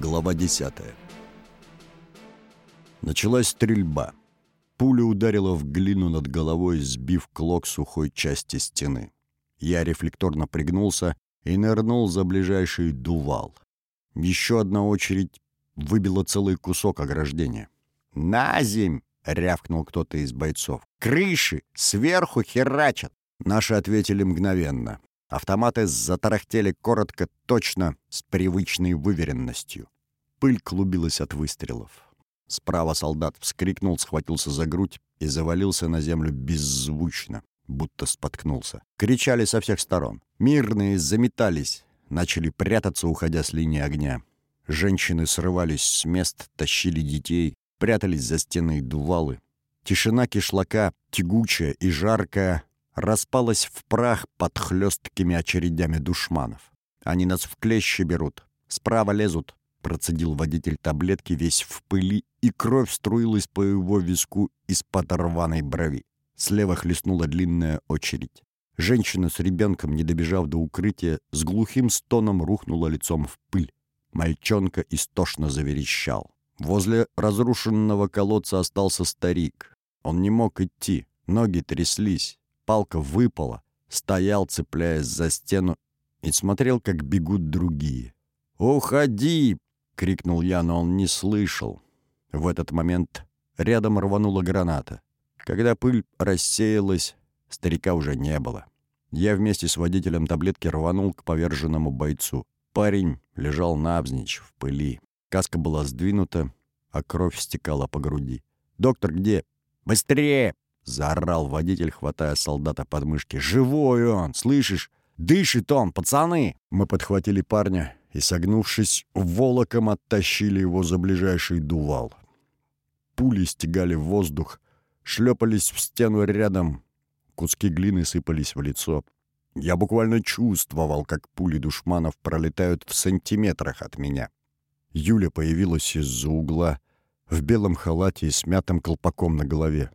Глава 10. Началась стрельба. Пуля ударила в глину над головой, сбив клок сухой части стены. Я рефлекторно пригнулся и нырнул за ближайший дувал. Еще одна очередь выбила целый кусок ограждения. «На земь!» — рявкнул кто-то из бойцов. «Крыши! Сверху херачат!» Наши ответили мгновенно. Автоматы затарахтели коротко, точно, с привычной выверенностью. Пыль клубилась от выстрелов. Справа солдат вскрикнул, схватился за грудь и завалился на землю беззвучно, будто споткнулся. Кричали со всех сторон. Мирные заметались, начали прятаться, уходя с линии огня. Женщины срывались с мест, тащили детей, прятались за стены дувалы. Тишина кишлака, тягучая и жаркая, распалась в прах под хлесткими очередями душманов. Они нас в клещи берут, справа лезут, процедил водитель таблетки весь в пыли, и кровь струилась по его виску из-под рваной брови. Слева хлестнула длинная очередь. Женщина с ребенком, не добежав до укрытия, с глухим стоном рухнула лицом в пыль. Мальчонка истошно заверещал. Возле разрушенного колодца остался старик. Он не мог идти, ноги тряслись, палка выпала, стоял, цепляясь за стену, и смотрел, как бегут другие. «Уходи!» — крикнул я, но он не слышал. В этот момент рядом рванула граната. Когда пыль рассеялась, старика уже не было. Я вместе с водителем таблетки рванул к поверженному бойцу. Парень лежал навзничь в пыли. Каска была сдвинута, а кровь стекала по груди. «Доктор где?» «Быстрее!» — заорал водитель, хватая солдата под мышки. «Живой он! Слышишь? Дышит он, пацаны!» Мы подхватили парня и, согнувшись, волоком оттащили его за ближайший дувал. Пули стегали в воздух, шлепались в стену рядом, куски глины сыпались в лицо. Я буквально чувствовал, как пули душманов пролетают в сантиметрах от меня. Юля появилась из-за угла, в белом халате и смятым колпаком на голове.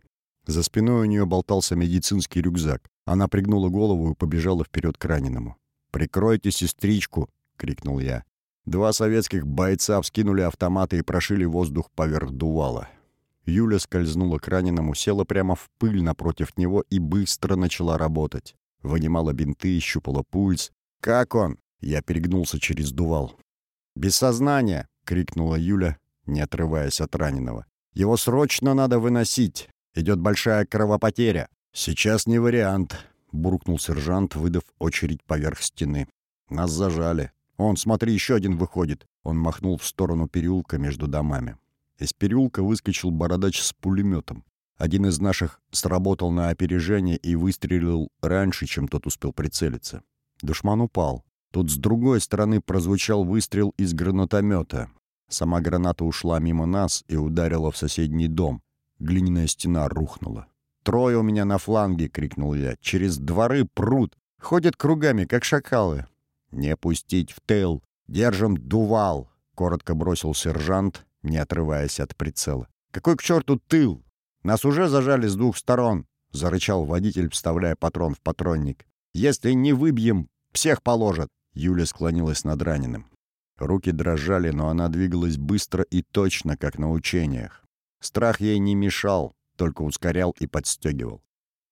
За спиной у нее болтался медицинский рюкзак. Она пригнула голову и побежала вперед к раненому. «Прикройте сестричку!» — крикнул я. Два советских бойца вскинули автоматы и прошили воздух поверх дувала. Юля скользнула к раненому, села прямо в пыль напротив него и быстро начала работать. Вынимала бинты, щупала пульс. «Как он?» — я перегнулся через дувал. «Без сознания!» — крикнула Юля, не отрываясь от раненого. «Его срочно надо выносить! Идет большая кровопотеря. Сейчас не вариант, буркнул сержант, выдав очередь поверх стены. Нас зажали. Он, смотри, еще один выходит. Он махнул в сторону переулка между домами. Из переулка выскочил бородач с пулеметом. Один из наших сработал на опережение и выстрелил раньше, чем тот успел прицелиться. Душман упал. Тут с другой стороны прозвучал выстрел из гранатомета. Сама граната ушла мимо нас и ударила в соседний дом. Глиняная стена рухнула. «Трое у меня на фланге!» — крикнул я. «Через дворы прут! Ходят кругами, как шакалы!» «Не пустить в тыл! Держим дувал!» — коротко бросил сержант, не отрываясь от прицела. «Какой к черту тыл? Нас уже зажали с двух сторон!» — зарычал водитель, вставляя патрон в патронник. «Если не выбьем, всех положат!» Юля склонилась над раненым. Руки дрожали, но она двигалась быстро и точно, как на учениях. Страх ей не мешал, только ускорял и подстегивал.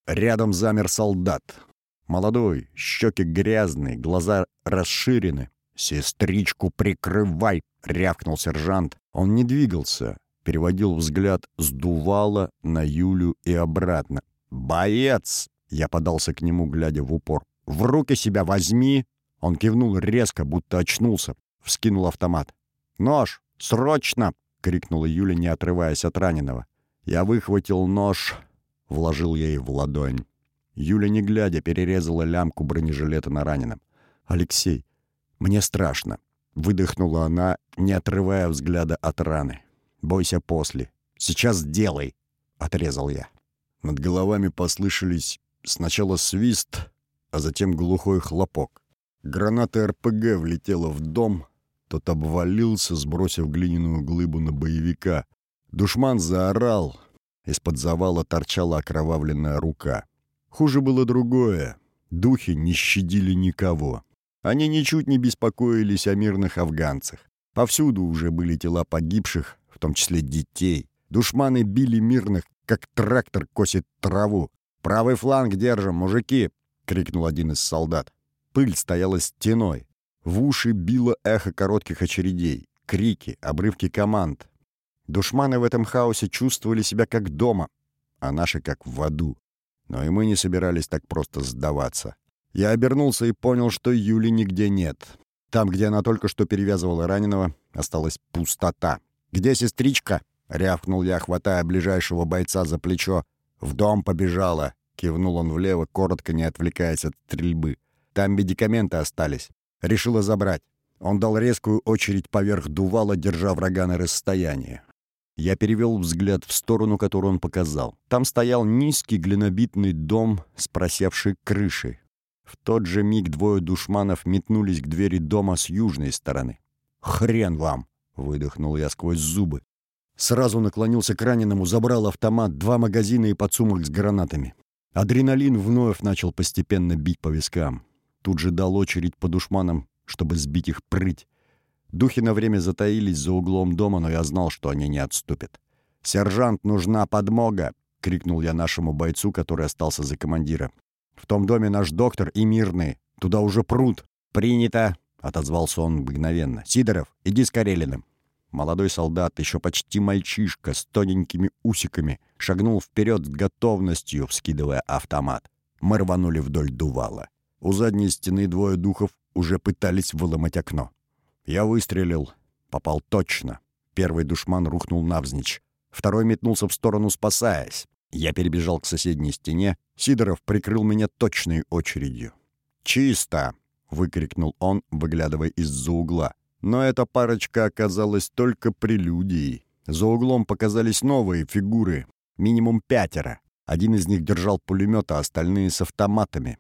Рядом замер солдат. Молодой, щеки грязные, глаза расширены. «Сестричку прикрывай!» — рявкнул сержант. Он не двигался, переводил взгляд с Дувала на Юлю и обратно. «Боец!» — я подался к нему, глядя в упор. «В руки себя возьми!» Он кивнул резко, будто очнулся. Вскинул автомат. «Нож! Срочно!» — крикнула Юля, не отрываясь от раненого. Я выхватил нож, вложил ей в ладонь. Юля, не глядя, перерезала лямку бронежилета на раненом. «Алексей, мне страшно», — выдохнула она, не отрывая взгляда от раны. «Бойся после. Сейчас делай», — отрезал я. Над головами послышались сначала свист, а затем глухой хлопок. Граната РПГ влетела в дом — тот обвалился, сбросив глиняную глыбу на боевика. Душман заорал. Из-под завала торчала окровавленная рука. Хуже было другое. Духи не щадили никого. Они ничуть не беспокоились о мирных афганцах. Повсюду уже были тела погибших, в том числе детей. Душманы били мирных, как трактор косит траву. «Правый фланг держим, мужики!» — крикнул один из солдат. Пыль стояла стеной. В уши било эхо коротких очередей, крики, обрывки команд. Душманы в этом хаосе чувствовали себя как дома, а наши как в аду. Но и мы не собирались так просто сдаваться. Я обернулся и понял, что Юли нигде нет. Там, где она только что перевязывала раненого, осталась пустота. «Где сестричка?» — рявкнул я, хватая ближайшего бойца за плечо. «В дом побежала!» — кивнул он влево, коротко не отвлекаясь от стрельбы. «Там медикаменты остались. Решила забрать». Он дал резкую очередь поверх дувала, держа врага на расстоянии. Я перевел взгляд в сторону, которую он показал. Там стоял низкий глинобитный дом с просевшей крышей. В тот же миг двое душманов метнулись к двери дома с южной стороны. «Хрен вам!» — выдохнул я сквозь зубы. Сразу наклонился к раненому, забрал автомат, два магазина и подсумок с гранатами. Адреналин вновь начал постепенно бить по вискам. Тут же дал очередь по душманам, чтобы сбить их прыть. Духи на время затаились за углом дома, но я знал, что они не отступят. «Сержант, нужна подмога!» — крикнул я нашему бойцу, который остался за командира. «В том доме наш доктор и мирный. Туда уже прут!» «Принято!» — отозвался он мгновенно. «Сидоров, иди с Карелиным!» Молодой солдат, еще почти мальчишка, с тоненькими усиками, шагнул вперед с готовностью, вскидывая автомат. Мы рванули вдоль дувала. У задней стены двое духов уже пытались выломать окно. Я выстрелил. Попал точно. Первый душман рухнул навзничь. Второй метнулся в сторону, спасаясь. Я перебежал к соседней стене. Сидоров прикрыл меня точной очередью. «Чисто!» — выкрикнул он, выглядывая из-за угла. Но эта парочка оказалась только прелюдией. За углом показались новые фигуры, минимум пятеро. Один из них держал пулемет, а остальные с автоматами.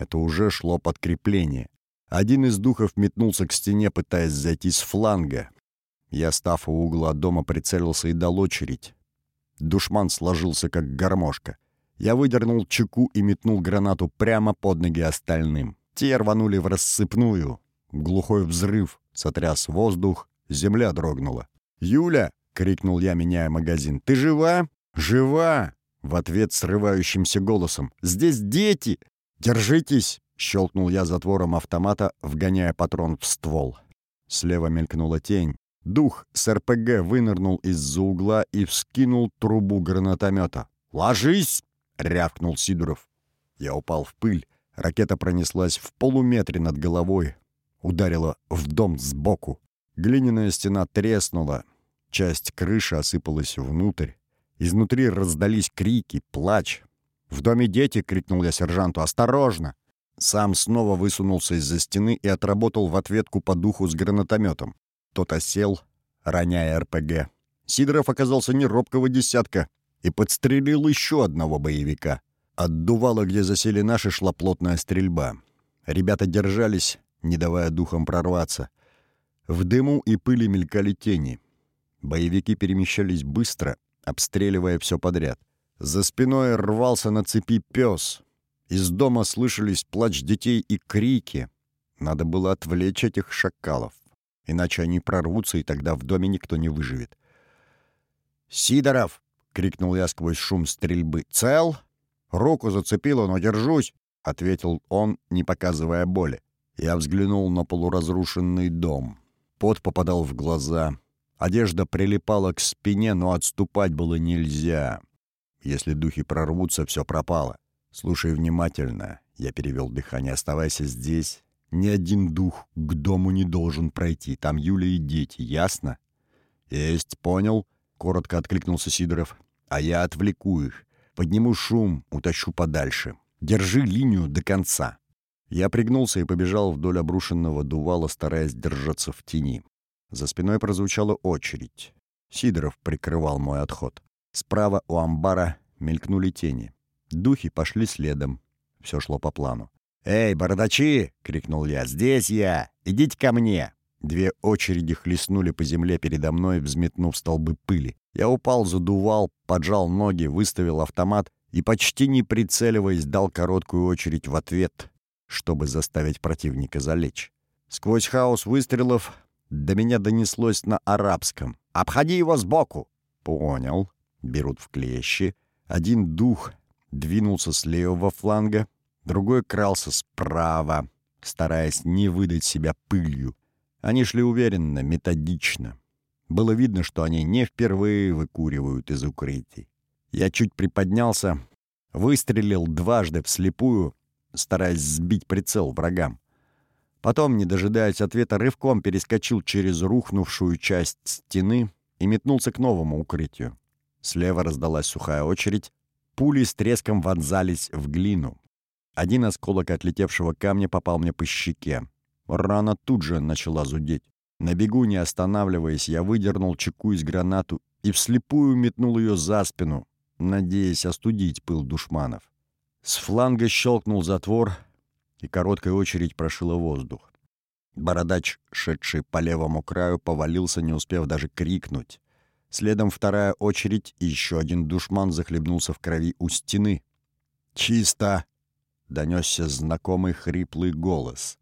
Это уже шло подкрепление. Один из духов метнулся к стене, пытаясь зайти с фланга. Я, став у угла дома, прицелился и дал очередь. Душман сложился, как гармошка. Я выдернул чеку и метнул гранату прямо под ноги остальным. Те рванули в рассыпную. Глухой взрыв, сотряс воздух, земля дрогнула. «Юля!» — крикнул я, меняя магазин. «Ты жива?» «Жива!» — в ответ срывающимся голосом. «Здесь дети! Держитесь!» — щелкнул я затвором автомата, вгоняя патрон в ствол. Слева мелькнула тень. Дух с РПГ вынырнул из-за угла и вскинул трубу гранатомета. «Ложись!» — рявкнул Сидоров. Я упал в пыль. Ракета пронеслась в полуметре над головой, ударила в дом сбоку. Глиняная стена треснула, часть крыши осыпалась внутрь. Изнутри раздались крики, плач. «В доме дети!» — крикнул я сержанту. «Осторожно!» Сам снова высунулся из-за стены и отработал в ответку по духу с гранатометом. Тот осел, роняя РПГ. Сидоров оказался не робкого десятка и подстрелил еще одного боевика. От дувала, где засели наши, шла плотная стрельба. Ребята держались, не давая духам прорваться. В дыму и пыли мелькали тени. Боевики перемещались быстро, обстреливая все подряд. За спиной рвался на цепи пес. Из дома слышались плач детей и крики. Надо было отвлечь этих шакалов. Иначе они прорвутся, и тогда в доме никто не выживет. «Сидоров!» — крикнул я сквозь шум стрельбы. «Цел?» «Руку зацепило, но держусь!» — ответил он, не показывая боли. Я взглянул на полуразрушенный дом. Пот попадал в глаза. Одежда прилипала к спине, но отступать было нельзя. Если духи прорвутся, все пропало. Слушай внимательно. Я перевел дыхание. Оставайся здесь. Ни один дух к дому не должен пройти. Там Юля и дети. Ясно? Есть, понял? Коротко откликнулся Сидоров. А я отвлеку их. Подниму шум, утащу подальше. Держи линию до конца. Я пригнулся и побежал вдоль обрушенного дувала, стараясь держаться в тени. За спиной прозвучала очередь. Сидоров прикрывал мой отход. Справа у амбара мелькнули тени. Духи пошли следом. Все шло по плану. «Эй, бородачи!» — крикнул я. «Здесь я! Идите ко мне!» Две очереди хлестнули по земле передо мной, взметнув столбы пыли. Я упал, задувал, поджал ноги, выставил автомат и, почти не прицеливаясь, дал короткую очередь в ответ, чтобы заставить противника залечь. Сквозь хаос выстрелов До меня донеслось на арабском. «Обходи его сбоку!» «Понял». Берут в клещи. Один дух двинулся с левого фланга, другой крался справа, стараясь не выдать себя пылью. Они шли уверенно, методично. Было видно, что они не впервые выкуривают из укрытий. Я чуть приподнялся, выстрелил дважды вслепую, стараясь сбить прицел врагам. Потом, не дожидаясь ответа, рывком перескочил через рухнувшую часть стены и метнулся к новому укрытию. Слева раздалась сухая очередь, пули с треском вонзались в глину. Один осколок отлетевшего камня попал мне по щеке. Рана тут же начала зудеть. На бегу, не останавливаясь, я выдернул чеку из гранату и вслепую метнул ее за спину, надеясь остудить пыл душманов. С фланга щелкнул затвор, и короткая очередь прошила воздух. Бородач, шедший по левому краю, повалился, не успев даже крикнуть. Следом вторая очередь, и еще один душман захлебнулся в крови у стены. «Чисто!» — донесся знакомый хриплый голос.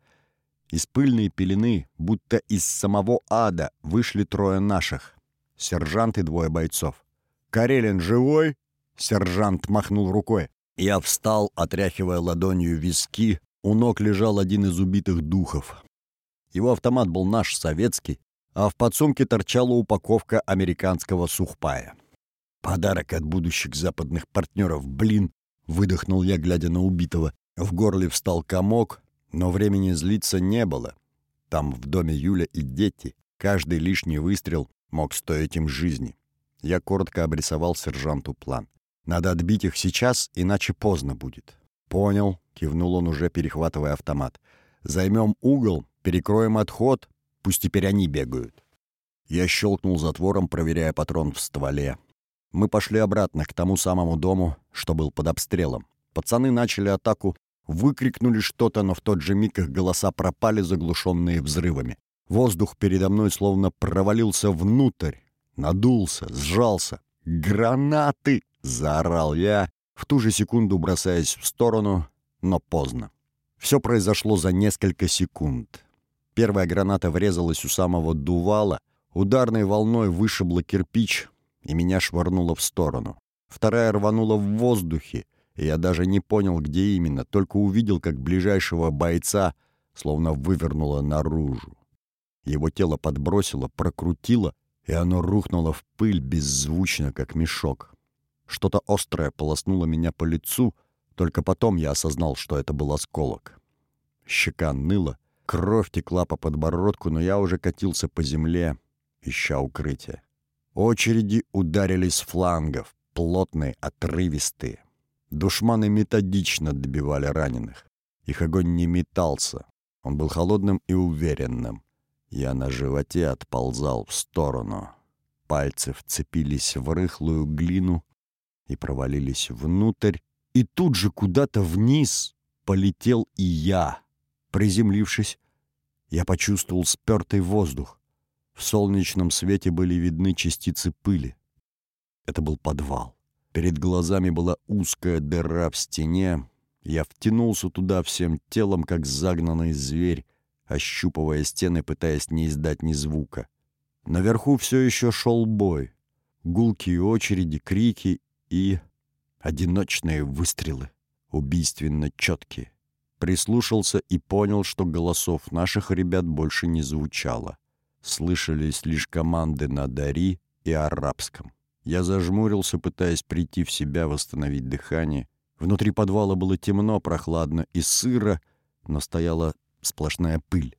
Из пыльной пелены, будто из самого ада, вышли трое наших. Сержант и двое бойцов. «Карелин живой?» — сержант махнул рукой. Я встал, отряхивая ладонью виски. У ног лежал один из убитых духов. Его автомат был наш, советский, а в подсумке торчала упаковка американского сухпая. «Подарок от будущих западных партнеров, блин!» — выдохнул я, глядя на убитого. В горле встал комок, но времени злиться не было. Там в доме Юля и дети. Каждый лишний выстрел мог стоить им жизни. Я коротко обрисовал сержанту план. Надо отбить их сейчас, иначе поздно будет. «Понял», — кивнул он, уже перехватывая автомат. «Займем угол, перекроем отход, пусть теперь они бегают». Я щелкнул затвором, проверяя патрон в стволе. Мы пошли обратно к тому самому дому, что был под обстрелом. Пацаны начали атаку, выкрикнули что-то, но в тот же миг их голоса пропали, заглушенные взрывами. Воздух передо мной словно провалился внутрь, надулся, сжался. «Гранаты!» — заорал я, в ту же секунду бросаясь в сторону, но поздно. Все произошло за несколько секунд. Первая граната врезалась у самого дувала, ударной волной вышибла кирпич и меня швырнуло в сторону. Вторая рванула в воздухе, и я даже не понял, где именно, только увидел, как ближайшего бойца словно вывернуло наружу. Его тело подбросило, прокрутило, и оно рухнуло в пыль беззвучно, как мешок. Что-то острое полоснуло меня по лицу, только потом я осознал, что это был осколок. Щека ныла, кровь текла по подбородку, но я уже катился по земле, ища укрытие. Очереди ударили с флангов, плотные, отрывистые. Душманы методично добивали раненых. Их огонь не метался, он был холодным и уверенным. Я на животе отползал в сторону. Пальцы вцепились в рыхлую глину и провалились внутрь, и тут же куда-то вниз полетел и я. Приземлившись, я почувствовал спертый воздух. В солнечном свете были видны частицы пыли. Это был подвал. Перед глазами была узкая дыра в стене. Я втянулся туда всем телом, как загнанный зверь, ощупывая стены, пытаясь не издать ни звука. Наверху все еще шел бой. Гулкие очереди, крики и... одиночные выстрелы, убийственно четкие. Прислушался и понял, что голосов наших ребят больше не звучало. Слышались лишь команды на Дари и арабском. Я зажмурился, пытаясь прийти в себя, восстановить дыхание. Внутри подвала было темно, прохладно и сыро, но стояла сплошная пыль.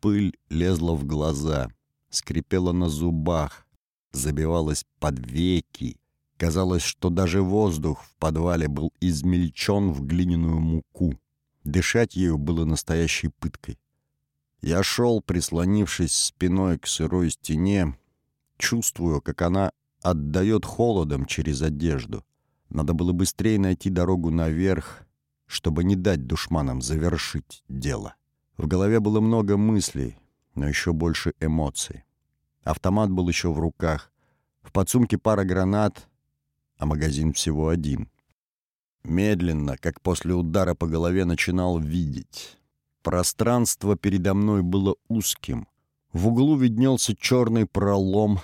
Пыль лезла в глаза, скрипела на зубах, забивалась под веки. Казалось, что даже воздух в подвале был измельчен в глиняную муку. Дышать ею было настоящей пыткой. Я шел, прислонившись спиной к сырой стене, чувствую, как она отдает холодом через одежду. Надо было быстрее найти дорогу наверх, чтобы не дать душманам завершить дело. В голове было много мыслей, но еще больше эмоций. Автомат был еще в руках. В подсумке пара гранат, а магазин всего один. Медленно, как после удара по голове, начинал видеть. Пространство передо мной было узким. В углу виднелся черный пролом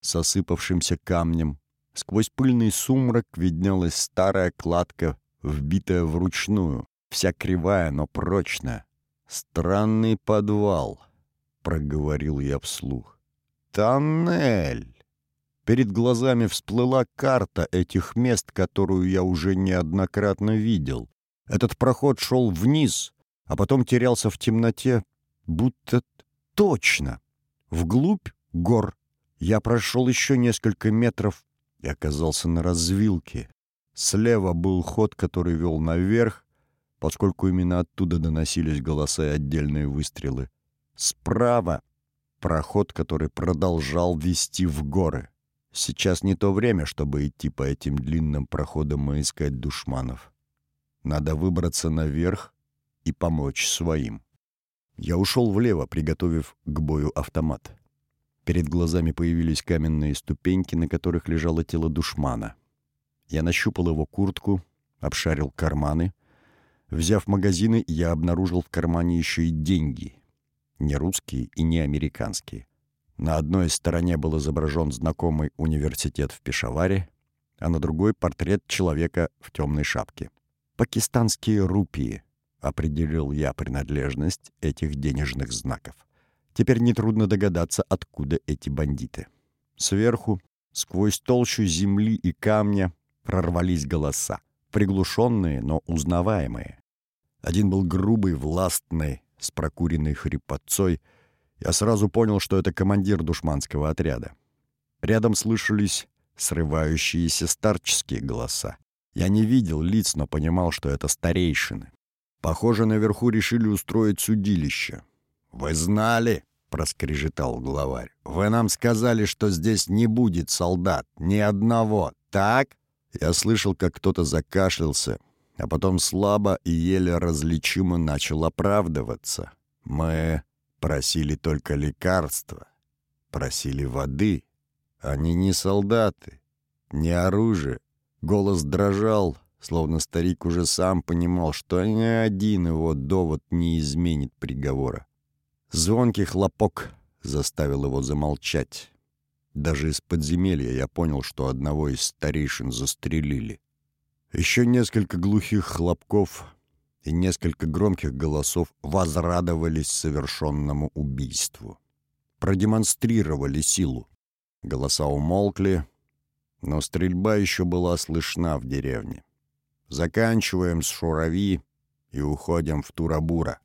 с осыпавшимся камнем. Сквозь пыльный сумрак виднелась старая кладка, вбитая вручную, вся кривая, но прочная. «Странный подвал», — проговорил я вслух. «Тоннель!» Перед глазами всплыла карта этих мест, которую я уже неоднократно видел. Этот проход шел вниз, а потом терялся в темноте, будто точно. Вглубь гор я прошел еще несколько метров и оказался на развилке. Слева был ход, который вел наверх, поскольку именно оттуда доносились голоса и отдельные выстрелы. Справа — проход, который продолжал вести в горы. Сейчас не то время, чтобы идти по этим длинным проходам и искать душманов. Надо выбраться наверх и помочь своим. Я ушел влево, приготовив к бою автомат. Перед глазами появились каменные ступеньки, на которых лежало тело душмана. Я нащупал его куртку, обшарил карманы. Взяв магазины, я обнаружил в кармане еще и деньги. Не русские и не американские. На одной стороне был изображен знакомый университет в Пешаваре, а на другой — портрет человека в темной шапке. «Пакистанские рупии», — определил я принадлежность этих денежных знаков. Теперь нетрудно догадаться, откуда эти бандиты. Сверху, сквозь толщу земли и камня, прорвались голоса. Приглушенные, но узнаваемые. Один был грубый, властный, с прокуренной хрипотцой — я сразу понял, что это командир душманского отряда. Рядом слышались срывающиеся старческие голоса. Я не видел лиц, но понимал, что это старейшины. Похоже, наверху решили устроить судилище. «Вы знали?» — проскрежетал главарь. «Вы нам сказали, что здесь не будет солдат, ни одного, так?» Я слышал, как кто-то закашлялся, а потом слабо и еле различимо начал оправдываться. «Мы Просили только лекарства, просили воды. Они не солдаты, не оружие. Голос дрожал, словно старик уже сам понимал, что ни один его довод не изменит приговора. Звонкий хлопок заставил его замолчать. Даже из подземелья я понял, что одного из старейшин застрелили. Еще несколько глухих хлопков, и несколько громких голосов возрадовались совершенному убийству. Продемонстрировали силу. Голоса умолкли, но стрельба еще была слышна в деревне. Заканчиваем с Шурави и уходим в Турабура.